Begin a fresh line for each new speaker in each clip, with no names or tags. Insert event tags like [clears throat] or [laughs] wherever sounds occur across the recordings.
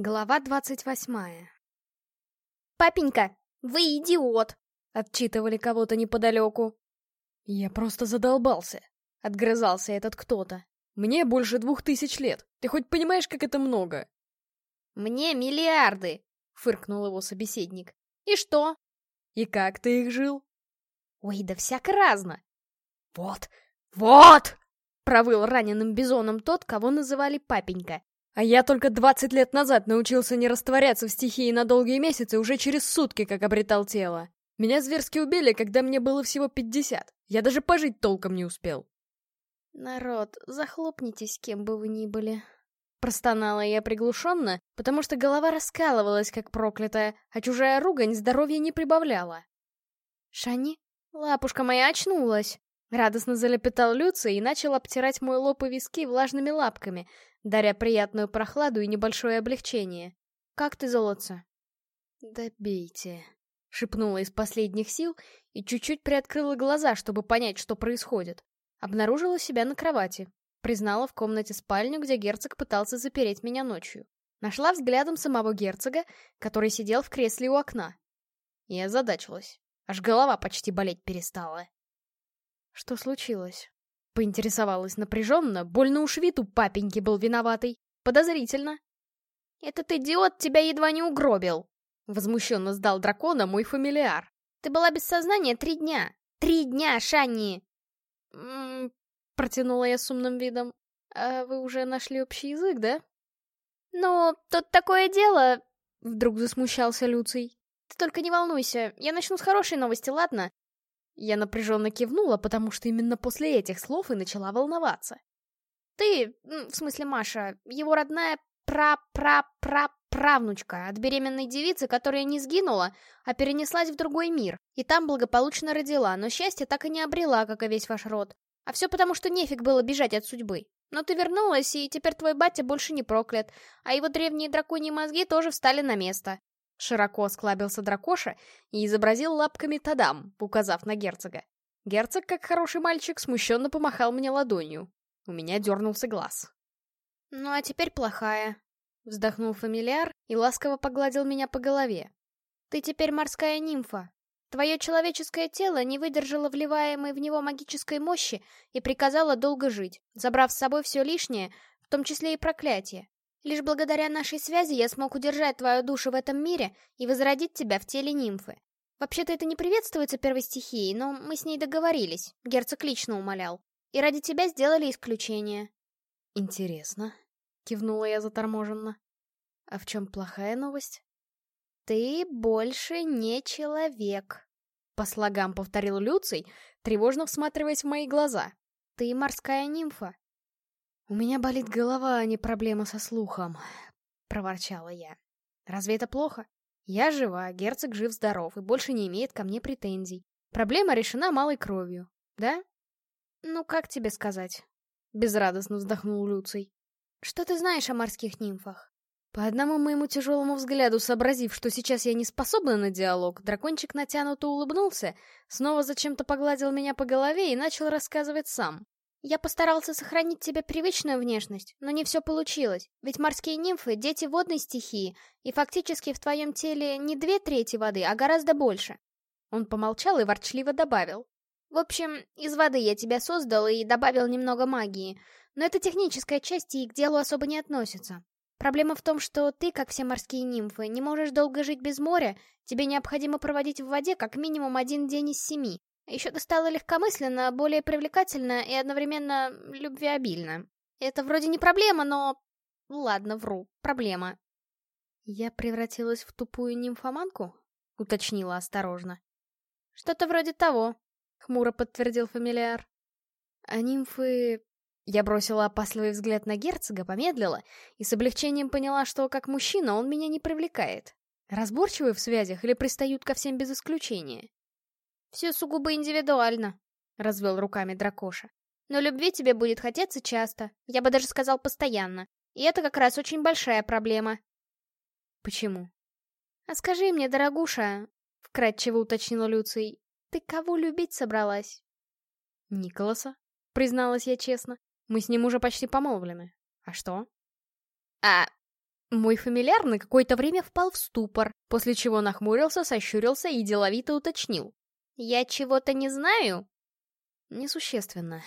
Глава двадцать восьмая.
«Папенька, вы идиот!»
— отчитывали кого-то неподалеку. «Я просто задолбался», — отгрызался этот кто-то. «Мне больше двух тысяч лет. Ты хоть понимаешь, как это много?»
«Мне миллиарды!» — фыркнул его собеседник. «И что?»
«И как ты их жил?»
«Ой, да всяко разно!»
«Вот! Вот!»
— провыл раненым бизоном тот, кого называли папенька.
А я только 20 лет назад научился не растворяться в стихии на долгие месяцы, уже через сутки как обретал тело. Меня зверски убили, когда мне было всего 50. Я даже пожить толком не успел.
«Народ, захлопнитесь, кем бы вы ни были». Простонала я приглушенно, потому что голова раскалывалась, как проклятая, а чужая ругань здоровья не прибавляла. «Шани, лапушка моя очнулась!» Радостно залепетал Люций и начал обтирать мой лоб и виски влажными лапками, даря приятную прохладу и небольшое облегчение. «Как ты, золотце?»
«Добейте», —
шепнула из последних сил и чуть-чуть приоткрыла глаза, чтобы понять, что происходит. Обнаружила себя на кровати. Признала в комнате спальню, где герцог пытался запереть меня ночью. Нашла взглядом самого герцога, который сидел в кресле у окна. И озадачилась. Аж голова почти болеть перестала.
Что случилось?
Поинтересовалась напряженно, больно уж вид папеньки был виноватый. Подозрительно. «Этот идиот тебя едва не угробил!» Возмущенно сдал дракона мой фамилиар. «Ты была без сознания три дня! Три дня, Шанни!»
«М-м-м», протянула я с умным видом. «А вы уже нашли общий язык, да?»
«Ну, тут такое дело...» Вдруг засмущался Люций. «Ты только не волнуйся, я начну с хорошей новости, ладно? Я напряженно кивнула, потому что именно после этих слов и начала волноваться. Ты, в смысле Маша, его родная пра-пра-пра-правнучка от беременной девицы, которая не сгинула, а перенеслась в другой мир, и там благополучно родила, но счастье так и не обрела, как и весь ваш род. А все потому, что нефиг было бежать от судьбы. Но ты вернулась, и теперь твой батя больше не проклят, а его древние драконьи мозги тоже встали на место. Широко осклабился дракоша и изобразил лапками Тадам, указав на герцога. Герцог, как хороший мальчик, смущенно помахал мне ладонью. У меня дернулся глаз. «Ну а теперь плохая», — вздохнул фамильяр и ласково погладил меня по голове. «Ты теперь морская нимфа. Твое человеческое тело не выдержало вливаемой в него магической мощи и приказало долго жить, забрав с собой все лишнее, в том числе и проклятие. Лишь благодаря нашей связи я смог удержать твою душу в этом мире и возродить тебя в теле нимфы. Вообще-то это не приветствуется первой стихией, но мы с ней договорились, герцог лично умолял. И ради тебя сделали исключение.
Интересно, кивнула я заторможенно. А в чем плохая новость?
Ты больше не человек, по слогам повторил Люций, тревожно всматриваясь в мои глаза. Ты морская нимфа.
«У меня болит голова, а не проблема со слухом», — проворчала я. «Разве это плохо? Я жива, герцог жив-здоров и больше не имеет ко мне претензий. Проблема решена малой кровью, да?»
«Ну, как тебе сказать?»
— безрадостно вздохнул Люций.
«Что ты знаешь о морских нимфах?»
По одному моему тяжелому взгляду, сообразив, что сейчас я не способна на диалог, дракончик натянуто улыбнулся, снова зачем-то погладил меня по голове и начал рассказывать сам.
Я постарался сохранить тебе привычную внешность, но не все получилось, ведь морские нимфы — дети водной стихии, и фактически в твоем теле не две трети воды, а гораздо больше. Он помолчал и ворчливо добавил. В общем, из воды я тебя создал и добавил немного магии, но это техническая часть и к делу особо не относится. Проблема в том, что ты, как все морские нимфы, не можешь долго жить без моря, тебе необходимо проводить в воде как минимум один день из семи, еще ты стала легкомысленно, более привлекательна и одновременно любвеобильна. Это вроде не проблема, но... Ладно, вру, проблема.
Я превратилась в тупую нимфоманку? Уточнила осторожно.
Что-то вроде того, хмуро подтвердил фамилиар.
А нимфы... Я бросила опасливый взгляд на герцога, помедлила и с облегчением поняла, что как мужчина он меня не привлекает. Разборчивы в связях или пристают ко всем без исключения?
«Все сугубо индивидуально», — развел руками дракоша. «Но любви тебе будет хотеться часто, я бы даже сказал постоянно. И это как раз очень большая проблема».
«Почему?»
«А скажи мне, дорогуша», — вкратчиво уточнила Люций, — «ты кого любить собралась?»
«Николаса», — призналась я честно. «Мы с ним уже почти помолвлены. А что?»
«А
Мой фамильяр на какое-то время впал в ступор, после чего нахмурился, сощурился и деловито уточнил.
«Я чего-то не знаю?»
«Несущественно».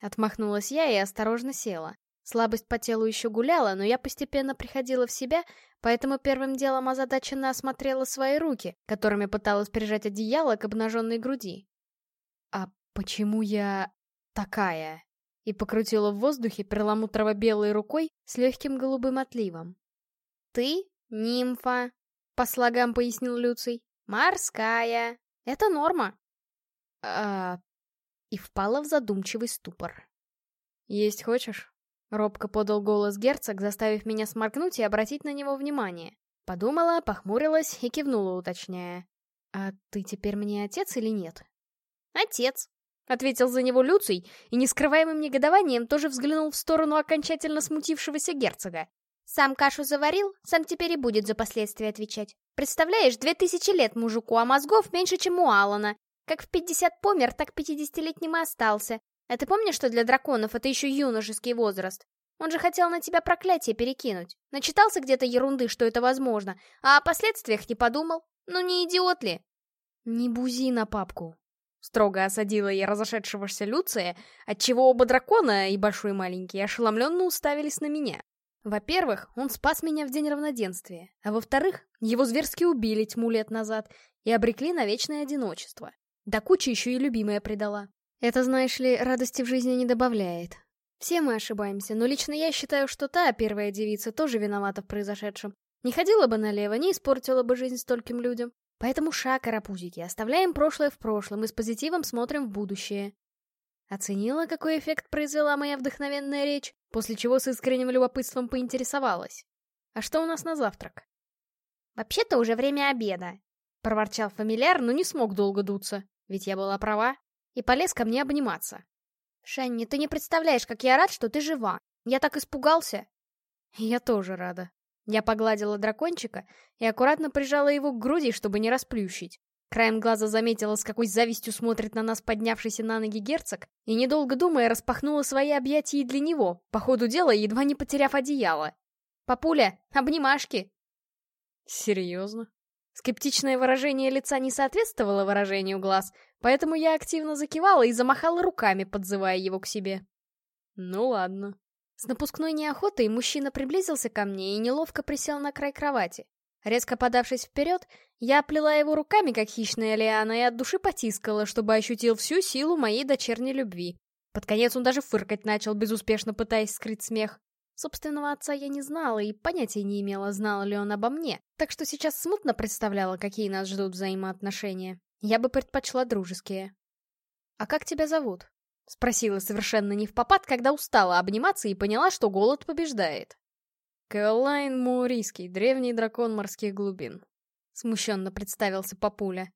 Отмахнулась я и осторожно села. Слабость по телу еще гуляла, но я постепенно приходила в себя, поэтому первым делом озадаченно осмотрела свои руки, которыми пыталась прижать одеяло к обнаженной груди. «А почему я... такая?» И покрутила в воздухе перламутрово-белой рукой с легким голубым отливом.
«Ты — нимфа», — по слогам пояснил Люций. «Морская. Это норма».
«А...» И впала в задумчивый ступор. «Есть хочешь?» — робко подал голос герцог, заставив меня сморкнуть и обратить на него внимание. Подумала, похмурилась и кивнула, уточняя. «А ты теперь мне отец или нет?»
«Отец», —
ответил за него Люций, и нескрываемым негодованием тоже взглянул в сторону окончательно смутившегося герцога.
Сам кашу заварил, сам теперь и будет за последствия отвечать. Представляешь, две тысячи лет мужику, а мозгов меньше, чем у Алана. Как в пятьдесят помер, так пятидесятилетним и остался. А ты помнишь, что для драконов это еще юношеский возраст? Он же хотел на тебя проклятие перекинуть. Начитался где-то ерунды, что это возможно, а о последствиях не подумал. Ну не идиот ли?
Не бузи на папку. Строго осадила я разошедшегося Люция, отчего оба дракона, и большой и маленький, ошеломленно уставились на меня. Во-первых, он спас меня в день равноденствия, а во-вторых, его зверски убили тьму лет назад и обрекли на вечное одиночество. Да куча еще и любимая предала. Это, знаешь ли, радости в жизни не добавляет. Все мы ошибаемся, но лично я считаю, что та первая девица тоже виновата в произошедшем. Не ходила бы налево, не испортила бы жизнь стольким людям. Поэтому шаг, карапузики, оставляем прошлое в прошлом и с позитивом смотрим в будущее. Оценила, какой эффект произвела моя вдохновенная речь? После чего с искренним любопытством поинтересовалась. «А что у нас на завтрак?»
«Вообще-то уже время обеда», — проворчал фамильяр, но не смог долго дуться, ведь я была права, и полез ко мне обниматься. «Шанни, ты не представляешь, как я рад, что ты жива. Я так испугался».
«Я тоже рада». Я погладила дракончика и аккуратно прижала его к груди, чтобы не расплющить. Краем глаза заметила, с какой завистью смотрит на нас поднявшийся на ноги герцог, и, недолго думая, распахнула свои объятия и для него, по ходу дела едва не потеряв одеяло. «Папуля, обнимашки!» «Серьезно?» Скептичное выражение лица не соответствовало выражению глаз, поэтому я активно закивала и замахала руками, подзывая его к себе. «Ну ладно». С напускной неохотой мужчина приблизился ко мне и неловко присел на край кровати. Резко подавшись вперед, я оплела его руками, как хищная лиана, и от души потискала, чтобы ощутил всю силу моей дочерней любви. Под конец он даже фыркать начал, безуспешно пытаясь скрыть смех. Собственного отца я не знала и понятия не имела, знал ли он обо мне, так что сейчас смутно представляла, какие нас ждут взаимоотношения. Я бы предпочла дружеские. «А как тебя зовут?» — спросила совершенно не в попад, когда устала обниматься и поняла, что голод побеждает. «Кэллайн Муриский, древний дракон морских глубин», — смущенно представился Папуля.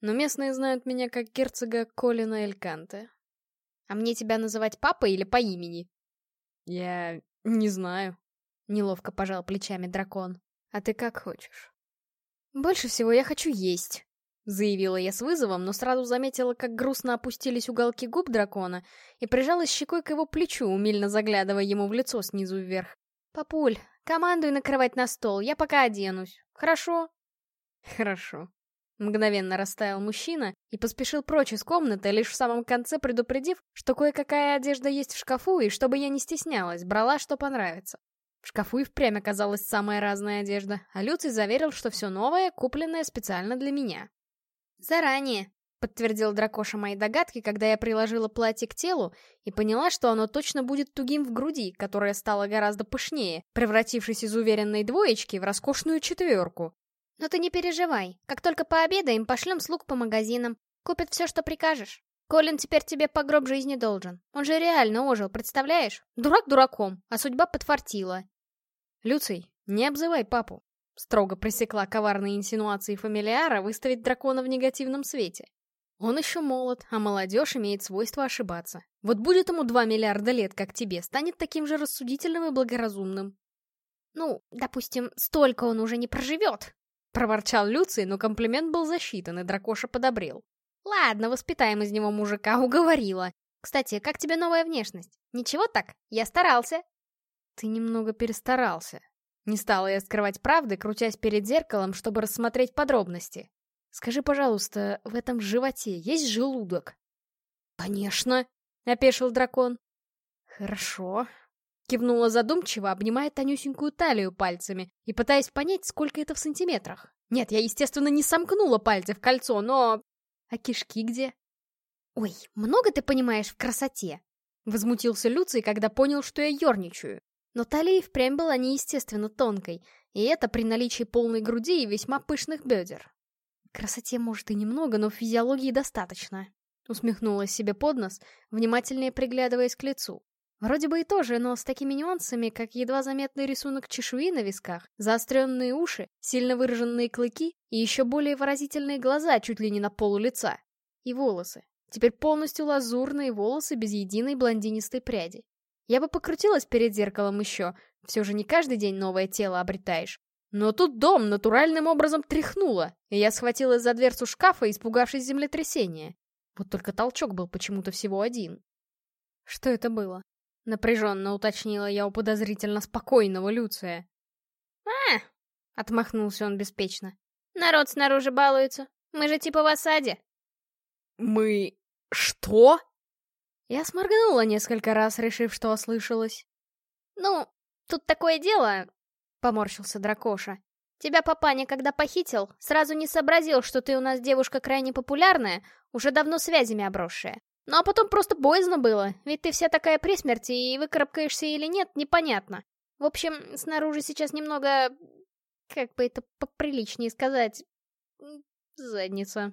«Но местные знают меня как герцога Колина Эльканте». «А мне тебя называть папой или по имени?» «Я не знаю», — неловко пожал плечами дракон. «А ты как хочешь?» «Больше всего я хочу есть», — заявила я с вызовом, но сразу заметила, как грустно опустились уголки губ дракона и прижалась щекой к его плечу, умильно заглядывая ему в лицо снизу вверх. «Папуль, командуй накрывать на стол, я пока оденусь. Хорошо?» «Хорошо». Мгновенно растаял мужчина и поспешил прочь из комнаты, лишь в самом конце предупредив, что кое-какая одежда есть в шкафу, и чтобы я не стеснялась, брала, что понравится. В шкафу и впрямь оказалась самая разная одежда, а Люций заверил, что все новое, купленное специально для меня. «Заранее», Подтвердил дракоша мои догадки, когда я приложила платье к телу и поняла, что оно точно будет тугим в груди, которая стала гораздо пышнее, превратившись из уверенной двоечки в роскошную четверку.
Но ты не переживай, как только пообедаем, пошлем слуг по магазинам, купят все, что прикажешь. Колин теперь тебе по гроб жизни должен. Он же реально ожил, представляешь? Дурак дураком, а судьба подфартила.
Люций, не обзывай папу. Строго пресекла коварные инсинуации фамилиара выставить дракона в негативном свете. Он еще молод, а молодежь имеет свойство ошибаться. Вот будет ему два миллиарда лет, как тебе, станет таким же рассудительным и благоразумным.
«Ну, допустим, столько он уже не проживет!»
Проворчал Люций, но комплимент был засчитан, и дракоша подобрел. «Ладно, воспитаем из него мужика, [laughs] уговорила. Кстати, как тебе новая внешность? Ничего так? Я старался». «Ты немного перестарался», Не стала я скрывать правды, крутясь перед зеркалом, чтобы рассмотреть подробности. Скажи, пожалуйста, в этом животе есть желудок? Конечно, опешил дракон. Хорошо. Кивнула задумчиво, обнимая тонюсенькую талию пальцами и пытаясь понять, сколько это в сантиметрах. Нет, я, естественно, не сомкнула пальцы в кольцо, но... А кишки где?
Ой, много ты понимаешь в красоте?
Возмутился Люций, когда понял, что я ерничаю. Но талия впрямь была неестественно тонкой, и это при наличии полной груди и весьма пышных бедер. Красоте, может, и немного, но физиологии достаточно. Усмехнулась себе под нос, внимательнее приглядываясь к лицу. Вроде бы и тоже, но с такими нюансами, как едва заметный рисунок чешуи на висках, заостренные уши, сильно выраженные клыки и еще более выразительные глаза чуть ли не на полу лица. И волосы. Теперь полностью лазурные волосы без единой блондинистой пряди. Я бы покрутилась перед зеркалом еще, все же не каждый день новое тело обретаешь. Но тут дом натуральным образом тряхнуло, и я схватилась за дверцу шкафа, испугавшись землетрясения. Вот только толчок был почему-то всего один. Что это было? Напряженно уточнила я у подозрительно спокойного Люция.
«А!» — отмахнулся он беспечно. «Народ снаружи балуется. Мы же типа в осаде».
«Мы... что?» Я сморгнула несколько раз, решив, что ослышалась.
«Ну, тут такое дело...» — поморщился Дракоша. «Тебя папаня, когда похитил, сразу не сообразил, что ты у нас девушка крайне популярная, уже давно связями обросшая. Ну а потом просто боязно было, ведь ты вся такая при смерти, и выкарабкаешься или нет, непонятно. В общем, снаружи сейчас немного... Как бы это поприличнее сказать... Задница.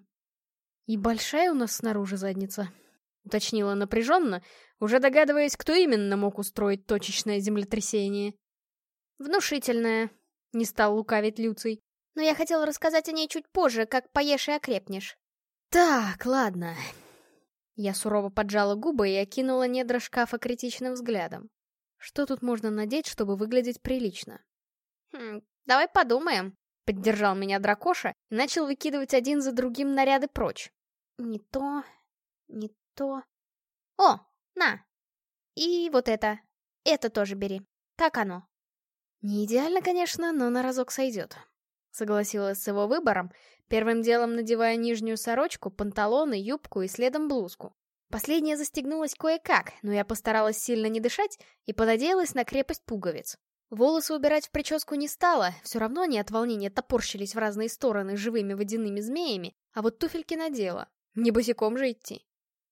И большая у нас снаружи задница. — уточнила напряженно, уже догадываясь, кто именно мог устроить точечное землетрясение.
«Внушительная», — не стал лукавить Люций. «Но я хотела рассказать о ней чуть позже, как поешь и окрепнешь».
«Так, ладно». Я сурово поджала губы и окинула недра шкафа критичным взглядом. Что тут можно надеть, чтобы выглядеть прилично?
«Хм, давай подумаем», — поддержал меня дракоша и начал выкидывать один за другим наряды прочь. «Не то, не то... О, на! И вот это. Это тоже бери. Как оно?
Не идеально, конечно, но на разок сойдет. Согласилась с его выбором, первым делом надевая нижнюю сорочку, панталоны, юбку и следом блузку. Последняя застегнулась кое-как, но я постаралась сильно не дышать и понадеялась на крепость пуговиц. Волосы убирать в прическу не стала, все равно они от волнения топорщились в разные стороны живыми водяными змеями, а вот туфельки надела. Не босиком же идти.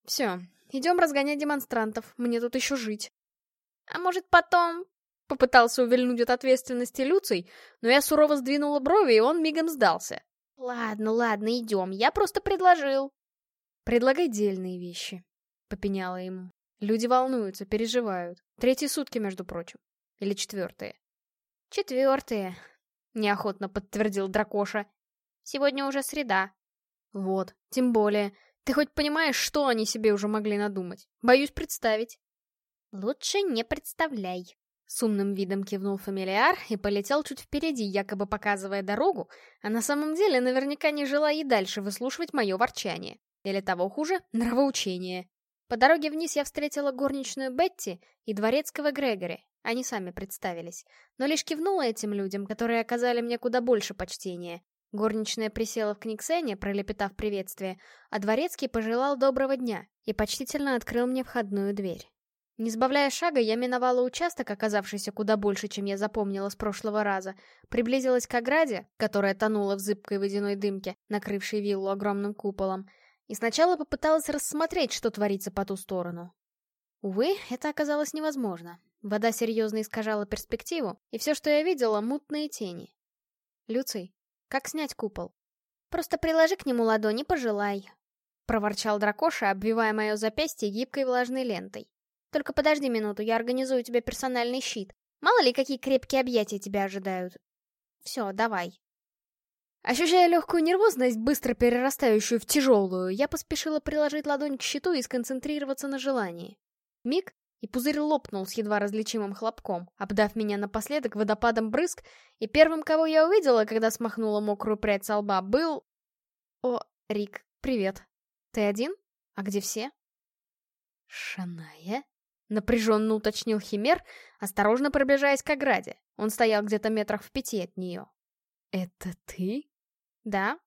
Все, идем разгонять демонстрантов, мне тут еще жить.
А может потом...
Попытался увильнуть от ответственности Люций, но я сурово сдвинула брови, и он мигом сдался.
Ладно, ладно, идем, я просто предложил.
Предлагай дельные вещи, попеняла ему. Люди волнуются, переживают. Третьи сутки, между прочим. Или четвертые?
Четвертые, неохотно подтвердил Дракоша. Сегодня уже среда.
Вот, тем более. Ты хоть понимаешь, что они себе уже могли надумать? Боюсь представить.
Лучше не представляй.
С умным видом кивнул фамилиар и полетел чуть впереди, якобы показывая дорогу, а на самом деле наверняка не желая и дальше выслушивать мое ворчание. Или того хуже, нравоучение. По дороге вниз я встретила горничную Бетти и дворецкого Грегори. Они сами представились. Но лишь кивнула этим людям, которые оказали мне куда больше почтения, Горничная присела в книгсене, пролепетав приветствие, а дворецкий пожелал доброго дня и почтительно открыл мне входную дверь. Не сбавляя шага, я миновала участок, оказавшийся куда больше, чем я запомнила с прошлого раза, приблизилась к ограде, которая тонула в зыбкой водяной дымке, накрывшей виллу огромным куполом, и сначала попыталась рассмотреть, что творится по ту сторону. Увы, это оказалось невозможно. Вода серьезно искажала перспективу, и все, что я видела, мутные тени. «Люций, как снять купол?
Просто приложи к нему ладони, пожелай.
Проворчал дракоша, обвивая мое запястье гибкой влажной лентой.
Только подожди минуту, я организую тебе персональный щит. Мало ли, какие крепкие объятия тебя ожидают. Все, давай.
Ощущая легкую нервозность, быстро перерастающую в тяжелую, я поспешила приложить ладонь к щиту и сконцентрироваться на желании. Миг, и пузырь лопнул с едва различимым хлопком, обдав меня напоследок водопадом брызг, и первым, кого я увидела, когда смахнула мокрую прядь со лба, был... О, Рик, привет. Ты один? А где все? Шаная? Напряженно уточнил Химер, осторожно приближаясь к ограде. Он стоял где-то метрах в пяти от нее. «Это ты?» «Да».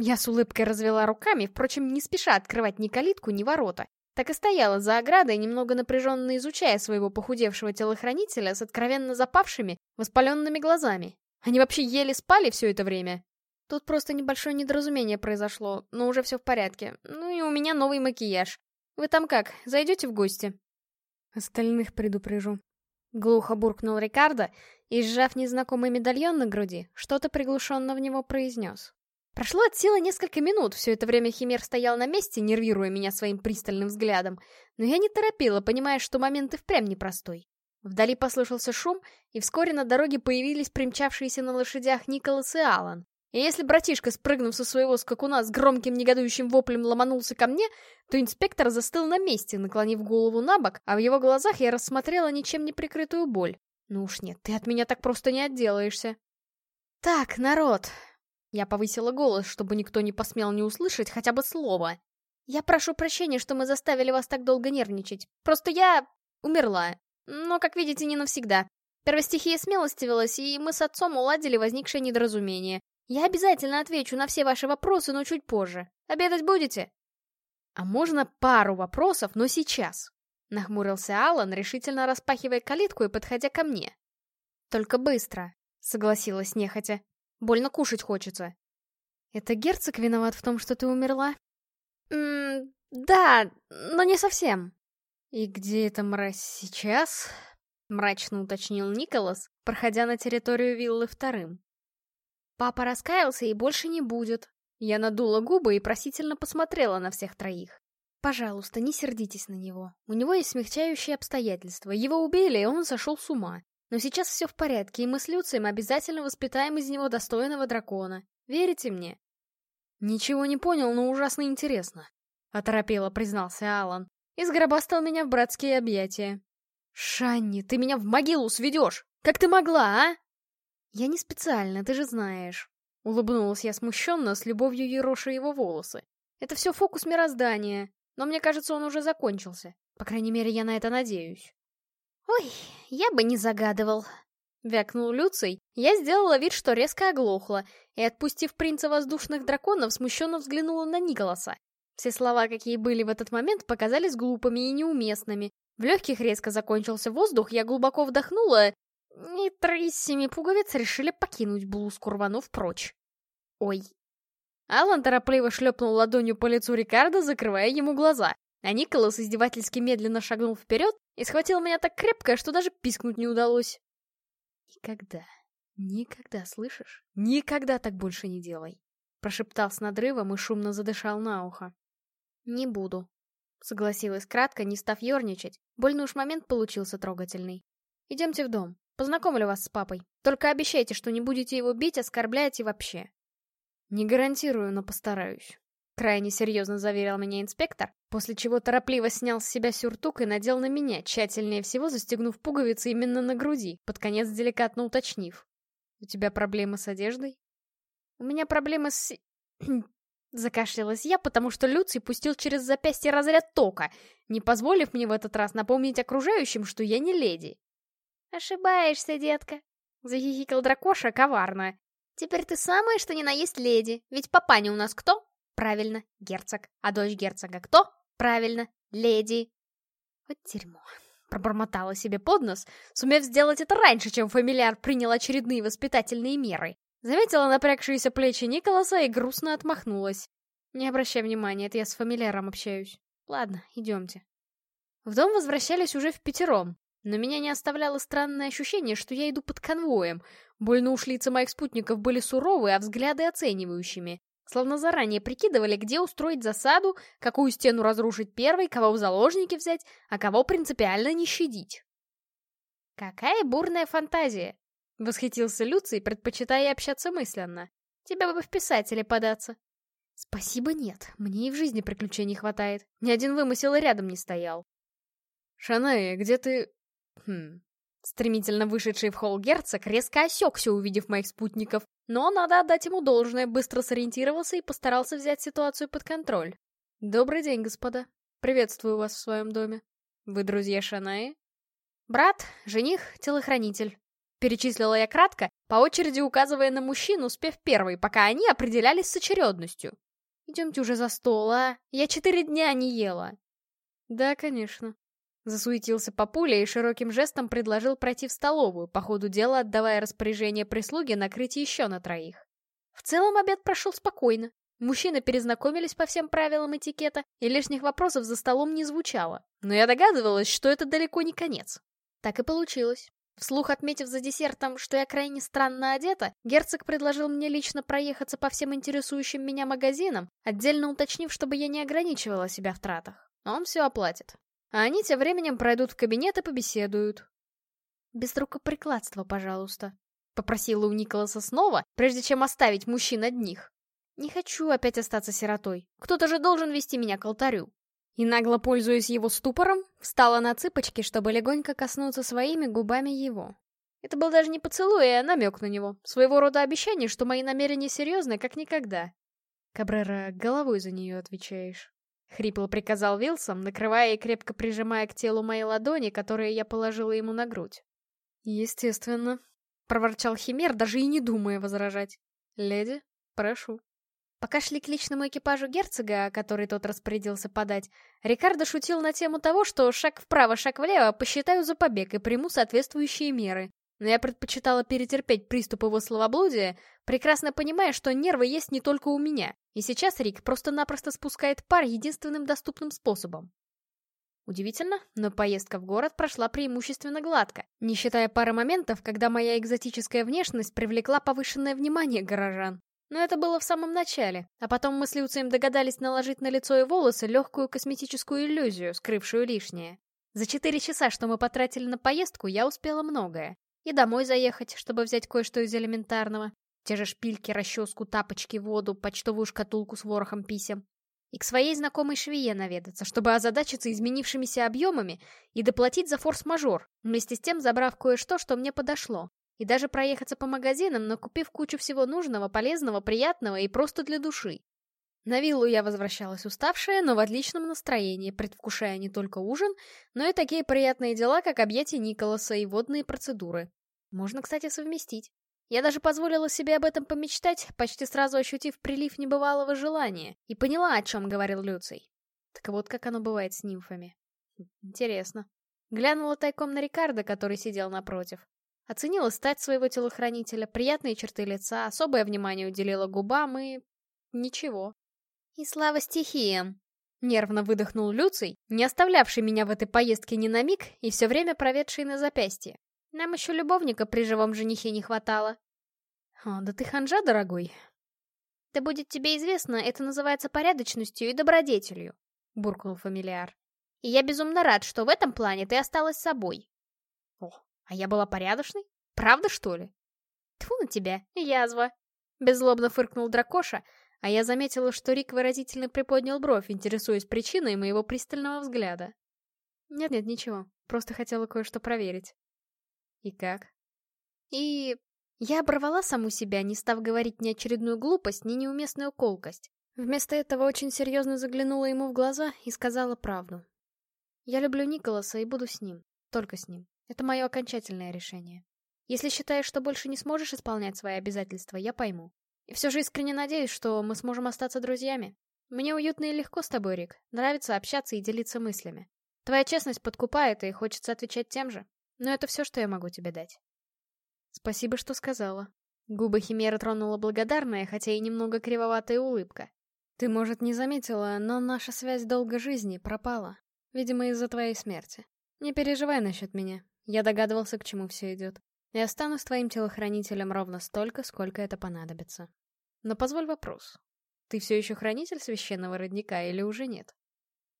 Я с улыбкой развела руками, впрочем, не спеша открывать ни калитку, ни ворота. Так и стояла за оградой, немного напряженно изучая своего похудевшего телохранителя с откровенно запавшими, воспаленными глазами. Они вообще еле спали все это время. Тут просто небольшое недоразумение произошло, но уже все в порядке. Ну и у меня новый макияж. Вы там как, зайдете в гости? Остальных предупрежу. Глухо буркнул Рикардо и, сжав незнакомый медальон на груди, что-то приглушенно в него произнес. Прошло от силы несколько минут, все это время Химер стоял на месте, нервируя меня своим пристальным взглядом, но я не торопила, понимая, что момент и впрямь непростой. Вдали послышался шум, и вскоре на дороге появились примчавшиеся на лошадях Николас и Алан. И если братишка, спрыгнув со своего скакуна с громким негодующим воплем ломанулся ко мне, то инспектор застыл на месте, наклонив голову на бок, а в его глазах я рассмотрела ничем не прикрытую боль. Ну уж нет, ты от меня так просто не отделаешься. Так, народ. Я повысила голос, чтобы никто не посмел не услышать хотя бы слова. Я прошу прощения, что мы заставили вас так долго нервничать. Просто я... умерла. Но, как видите, не навсегда. Первостихия смелостивилась, и мы с отцом уладили возникшее недоразумение. Я обязательно отвечу на все ваши вопросы, но чуть позже. Обедать будете? А можно пару вопросов, но сейчас? Нахмурился Алан, решительно распахивая калитку и подходя ко мне. Только быстро, согласилась нехотя. Больно кушать хочется. Это герцог виноват в том, что ты умерла? Ммм, да, но не совсем. И где эта мразь сейчас? Мрачно уточнил Николас, проходя на территорию виллы вторым. Папа раскаялся и больше не будет. Я надула губы и просительно посмотрела на всех троих. Пожалуйста, не сердитесь на него. У него есть смягчающие обстоятельства. Его убили, и он сошел с ума. Но сейчас все в порядке, и мы с Люцием обязательно воспитаем из него достойного дракона. Верите мне? Ничего не понял, но ужасно интересно. Оторопело признался Алан. И сгробастал меня в братские объятия. «Шанни, ты меня в могилу сведешь! Как ты могла, а?» «Я не специально, ты же знаешь». Улыбнулась я смущенно, с любовью ероша его волосы. «Это все фокус мироздания, но мне кажется, он уже закончился. По крайней мере, я на это надеюсь». «Ой, я бы не загадывал», — вякнул Люций. Я сделала вид, что резко оглохла, и, отпустив принца воздушных драконов, смущенно взглянула на Николаса. Все слова, какие были в этот момент, показались глупыми и неуместными. В легких резко закончился воздух, я глубоко вдохнула и три из семи пуговиц решили покинуть блузку, рванув прочь. Ой. Алан торопливо шлепнул ладонью по лицу Рикардо, закрывая ему глаза. А Николас издевательски медленно шагнул вперед и схватил меня так крепко, что даже пискнуть не удалось. Никогда, никогда, слышишь? Никогда так больше не делай. Прошептал с надрывом и шумно задышал на ухо. Не буду. Согласилась кратко, не став ерничать. Больный уж момент получился трогательный. Идемте в дом. Познакомлю вас с папой. Только обещайте, что не будете его бить, оскорблять и вообще. Не гарантирую, но постараюсь. Крайне серьезно заверил меня инспектор, после чего торопливо снял с себя сюртук и надел на меня, тщательнее всего застегнув пуговицы именно на груди, под конец деликатно уточнив. «У тебя проблемы с одеждой?» «У меня проблемы с...» [clears throat] Закашлялась я, потому что Люций пустил через запястье разряд тока, не позволив мне в этот раз напомнить окружающим, что я не леди. «Ошибаешься, детка», — захихикал дракоша коварно. «Теперь ты самая, что ни на есть леди, ведь папаня у нас кто? Правильно, герцог. А дочь герцога кто? Правильно, леди». Вот дерьмо. Пробормотала себе под нос, сумев сделать это раньше, чем фамильяр принял очередные воспитательные меры. Заметила напрягшиеся плечи Николаса и грустно отмахнулась. Не обращай внимания, это я с фамильяром общаюсь. Ладно, идемте. В дом возвращались уже в пятером, но меня не оставляло странное ощущение, что я иду под конвоем. Больно уж лица моих спутников были суровые, а взгляды оценивающими. Словно заранее прикидывали, где устроить засаду, какую стену разрушить первой, кого в заложники взять, а кого принципиально не щадить. «Какая бурная фантазия!» — восхитился Люций, предпочитая общаться мысленно. «Тебя бы в писатели податься». «Спасибо, нет. Мне и в жизни приключений хватает. Ни один вымысел рядом не стоял».
«Шаная, где ты...»
Хм. Стремительно вышедший в холл герцог резко осекся, увидев моих спутников, но надо отдать ему должное, быстро сориентировался и постарался взять ситуацию под контроль. «Добрый день, господа. Приветствую вас в своем доме». Вы друзья Шанаи? Брат, жених, телохранитель. Перечислила я кратко, по очереди указывая на мужчин, успев первый, пока они определялись с очередностью. Идемте уже за стол, а? Я четыре дня не ела. Да, конечно. Засуетился папуля и широким жестом предложил пройти в столовую, по ходу дела отдавая распоряжение прислуги накрыть еще на троих. В целом обед прошел спокойно. Мужчины перезнакомились по всем правилам этикета, и лишних вопросов за столом не звучало. Но я догадывалась, что это далеко не конец. Так и получилось. Вслух отметив за десертом, что я крайне странно одета, герцог предложил мне лично проехаться по всем интересующим меня магазинам, отдельно уточнив, чтобы я не ограничивала себя в тратах. Он все оплатит. А они тем временем пройдут в кабинет и побеседуют. «Без рукоприкладства, пожалуйста», — попросила у Николаса снова, прежде чем оставить мужчин одних. «Не хочу опять остаться сиротой. Кто-то же должен вести меня к алтарю» и, нагло пользуясь его ступором, встала на цыпочки, чтобы легонько коснуться своими губами его. Это был даже не поцелуй, а намек на него, своего рода обещание, что мои намерения серьезны, как никогда. «Кабрера, головой за нее отвечаешь», — хрипло приказал Вилсом, накрывая и крепко прижимая к телу мои ладони, которые я положила ему на грудь. «Естественно», — проворчал Химер, даже и не думая возражать. «Леди, прошу». Пока шли к личному экипажу герцога, который тот распорядился подать, Рикардо шутил на тему того, что шаг вправо, шаг влево посчитаю за побег и приму соответствующие меры. Но я предпочитала перетерпеть приступ его словоблудия, прекрасно понимая, что нервы есть не только у меня, и сейчас Рик просто-напросто спускает пар единственным доступным способом. Удивительно, но поездка в город прошла преимущественно гладко, не считая пары моментов, когда моя экзотическая внешность привлекла повышенное внимание горожан. Но это было в самом начале, а потом мы с Люцием догадались наложить на лицо и волосы легкую косметическую иллюзию, скрывшую лишнее. За четыре часа, что мы потратили на поездку, я успела многое. И домой заехать, чтобы взять кое-что из элементарного. Те же шпильки, расческу, тапочки, воду, почтовую шкатулку с ворохом писем. И к своей знакомой швее наведаться, чтобы озадачиться изменившимися объемами и доплатить за форс-мажор, вместе с тем забрав кое-что, что мне подошло. И даже проехаться по магазинам, накупив кучу всего нужного, полезного, приятного и просто для души. На виллу я возвращалась уставшая, но в отличном настроении, предвкушая не только ужин, но и такие приятные дела, как объятия Николаса и водные процедуры. Можно, кстати, совместить. Я даже позволила себе об этом помечтать, почти сразу ощутив прилив небывалого желания, и поняла, о чем говорил Люций. Так вот, как оно бывает с нимфами. Интересно. Глянула тайком на Рикардо, который сидел напротив. Оценила стать своего телохранителя, приятные черты лица, особое внимание уделила губам и... ничего. И слава стихиям! Нервно выдохнул Люций, не оставлявший меня в этой поездке ни на миг и все время проведший на запястье. Нам еще любовника при живом женихе не хватало. О, да ты ханжа, дорогой. Да будет тебе известно, это называется порядочностью и добродетелью, буркнул фамилиар. И я безумно рад, что в этом плане ты осталась собой. О, а я была порядочной? Правда, что ли? Тьфу на тебя, язва. Беззлобно фыркнул дракоша, а я заметила, что Рик выразительно приподнял бровь, интересуясь причиной моего пристального взгляда. Нет-нет, ничего, просто хотела кое-что проверить. И как? И... Я оборвала саму себя, не став говорить ни очередную глупость, ни неуместную колкость. Вместо этого очень серьезно заглянула ему в глаза и сказала правду. Я люблю Николаса и буду с ним. Только с ним. Это мое окончательное решение. Если считаешь, что больше не сможешь исполнять свои обязательства, я пойму. И все же искренне надеюсь, что мы сможем остаться друзьями. Мне уютно и легко с тобой, Рик. Нравится общаться и делиться мыслями. Твоя честность подкупает, и хочется отвечать тем же. Но это все, что я могу тебе дать. Спасибо, что сказала. Губы Химеры тронула благодарная, хотя и немного кривоватая улыбка. Ты, может, не заметила, но наша связь долго жизни пропала. Видимо, из-за твоей смерти. Не переживай насчет меня. Я догадывался, к чему все идет. И останусь твоим телохранителем ровно столько, сколько это понадобится. Но позволь вопрос. Ты все еще хранитель священного родника или уже нет?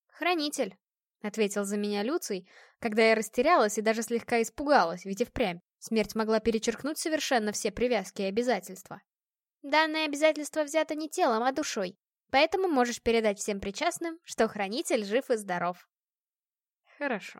Хранитель, — ответил за меня Люций, когда я растерялась и даже слегка испугалась, ведь и впрямь. Смерть могла перечеркнуть совершенно все привязки и обязательства. Данное обязательство взято не телом, а душой, поэтому можешь передать всем причастным, что хранитель жив и здоров. Хорошо.